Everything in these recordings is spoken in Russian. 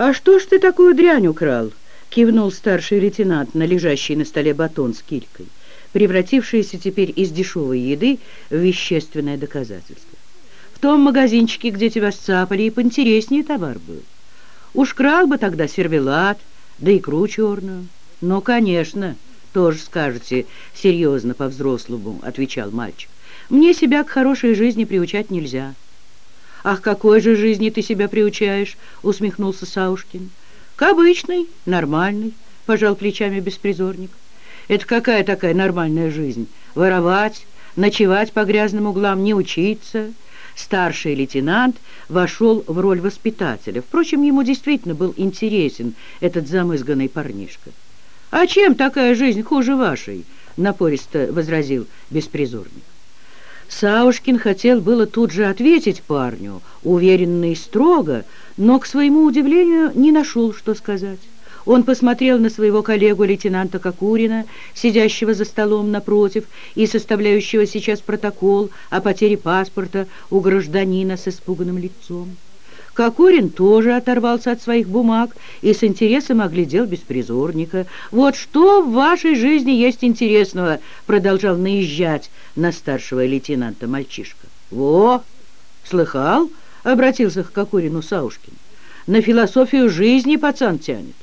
«А что ж ты такую дрянь украл?» — кивнул старший лейтенант на лежащий на столе батон с килькой, превратившийся теперь из дешевой еды в вещественное доказательство. «В том магазинчике, где тебя сцапали, и поинтереснее товар был. Уж крал бы тогда сервелат, да икру черную». «Ну, конечно, тоже скажете, серьезно, по-взрослому», — отвечал мальчик. «Мне себя к хорошей жизни приучать нельзя». «Ах, какой же жизни ты себя приучаешь?» — усмехнулся Саушкин. «К обычной, нормальной», — пожал плечами беспризорник. «Это какая такая нормальная жизнь? Воровать, ночевать по грязным углам, не учиться?» Старший лейтенант вошел в роль воспитателя. Впрочем, ему действительно был интересен этот замызганный парнишка. «А чем такая жизнь хуже вашей?» — напористо возразил беспризорник. Саушкин хотел было тут же ответить парню, уверенно и строго, но, к своему удивлению, не нашел, что сказать. Он посмотрел на своего коллегу лейтенанта Кокурина, сидящего за столом напротив и составляющего сейчас протокол о потере паспорта у гражданина с испуганным лицом. Кокорин тоже оторвался от своих бумаг и с интересом оглядел беспризорника. «Вот что в вашей жизни есть интересного?» продолжал наезжать на старшего лейтенанта мальчишка. «Во! Слыхал?» — обратился к Кокорину Саушкин. «На философию жизни пацан тянет.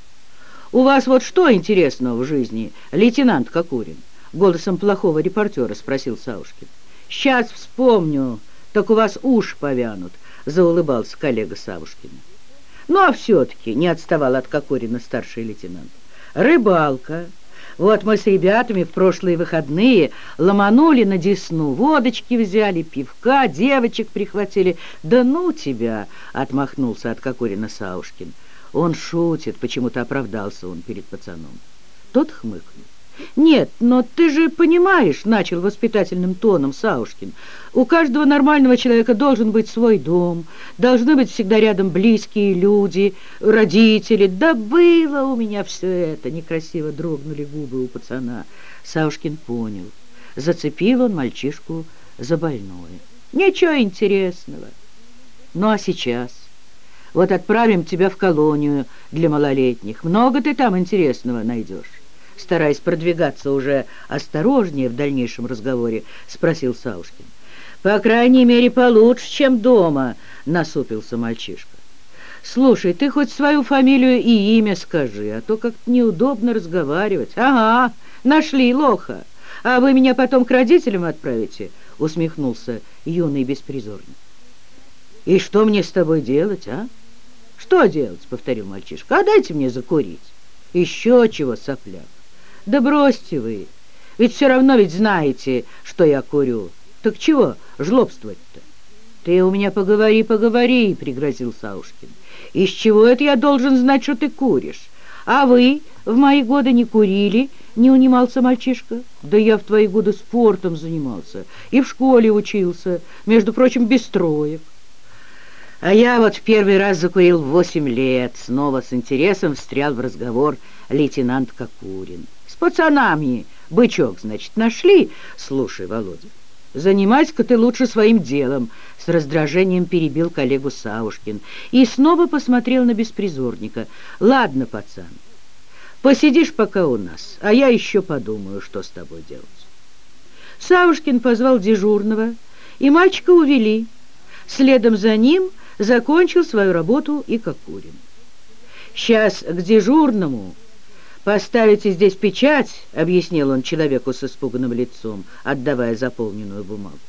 У вас вот что интересного в жизни, лейтенант Кокорин?» Голосом плохого репортера спросил Саушкин. «Сейчас вспомню, так у вас уж повянут», — заулыбался коллега Савушкина. «Ну, а все-таки не отставал от Кокорина старший лейтенант. Рыбалка. Вот мы с ребятами в прошлые выходные ломанули на Десну, водочки взяли, пивка, девочек прихватили. Да ну тебя!» — отмахнулся от Кокорина Саушкин. «Он шутит», — почему-то оправдался он перед пацаном. Тот хмыкнул. «Нет, но ты же понимаешь», — начал воспитательным тоном Саушкин, «у каждого нормального человека должен быть свой дом, должны быть всегда рядом близкие люди, родители. Да было у меня все это!» Некрасиво дрогнули губы у пацана. Саушкин понял. Зацепил он мальчишку за больное. «Ничего интересного. Ну а сейчас?» Вот отправим тебя в колонию для малолетних. Много ты там интересного найдешь» стараясь продвигаться уже осторожнее в дальнейшем разговоре, спросил Саушкин. «По крайней мере, получше, чем дома», — насупился мальчишка. «Слушай, ты хоть свою фамилию и имя скажи, а то как-то неудобно разговаривать». «Ага, нашли лоха. А вы меня потом к родителям отправите?» — усмехнулся юный беспризорник. «И что мне с тобой делать, а?» «Что делать?» — повторил мальчишка. «А дайте мне закурить». «Еще чего, сопляк?» Да бросьте вы, ведь все равно ведь знаете, что я курю. Так чего жлобствовать-то? Ты у меня поговори, поговори, пригрозил Саушкин. Из чего это я должен знать, что ты куришь? А вы в мои годы не курили, не унимался мальчишка. Да я в твои годы спортом занимался и в школе учился, между прочим, без троек. А я вот в первый раз закурил в восемь лет, снова с интересом встрял в разговор лейтенант Кокурин. С пацанами бычок, значит, нашли? Слушай, Володя, занимайся-ка ты лучше своим делом, с раздражением перебил коллегу Саушкин и снова посмотрел на беспризорника. Ладно, пацан, посидишь пока у нас, а я еще подумаю, что с тобой делать. Саушкин позвал дежурного, и мальчика увели. Следом за ним закончил свою работу и Кокурин. «Сейчас к дежурному «Поставите здесь печать», — объяснил он человеку с испуганным лицом, отдавая заполненную бумагу.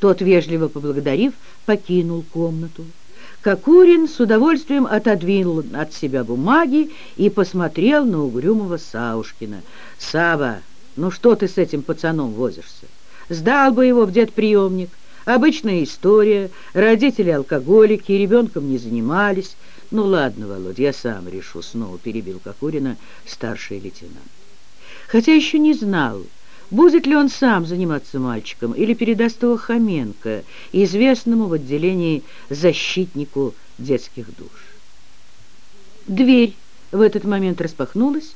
Тот, вежливо поблагодарив, покинул комнату. Кокурин с удовольствием отодвинул от себя бумаги и посмотрел на угрюмого Саушкина. «Сава, ну что ты с этим пацаном возишься? Сдал бы его в дед-приемник. Обычная история, родители алкоголики, ребенком не занимались». «Ну ладно, Володь, я сам решу», — снова перебил Кокурина старший лейтенант. Хотя еще не знал, будет ли он сам заниматься мальчиком или передаст его Хоменко, известному в отделении защитнику детских душ. Дверь в этот момент распахнулась,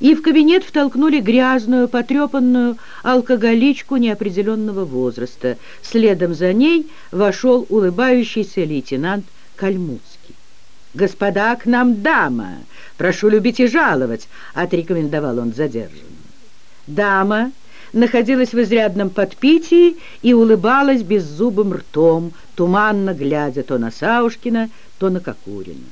и в кабинет втолкнули грязную, потрепанную алкоголичку неопределенного возраста. Следом за ней вошел улыбающийся лейтенант Кальмуцкий. «Господа, к нам дама! Прошу любить и жаловать!» — отрекомендовал он задержанную. Дама находилась в изрядном подпитии и улыбалась беззубым ртом, туманно глядя то на Саушкина, то на Кокурина.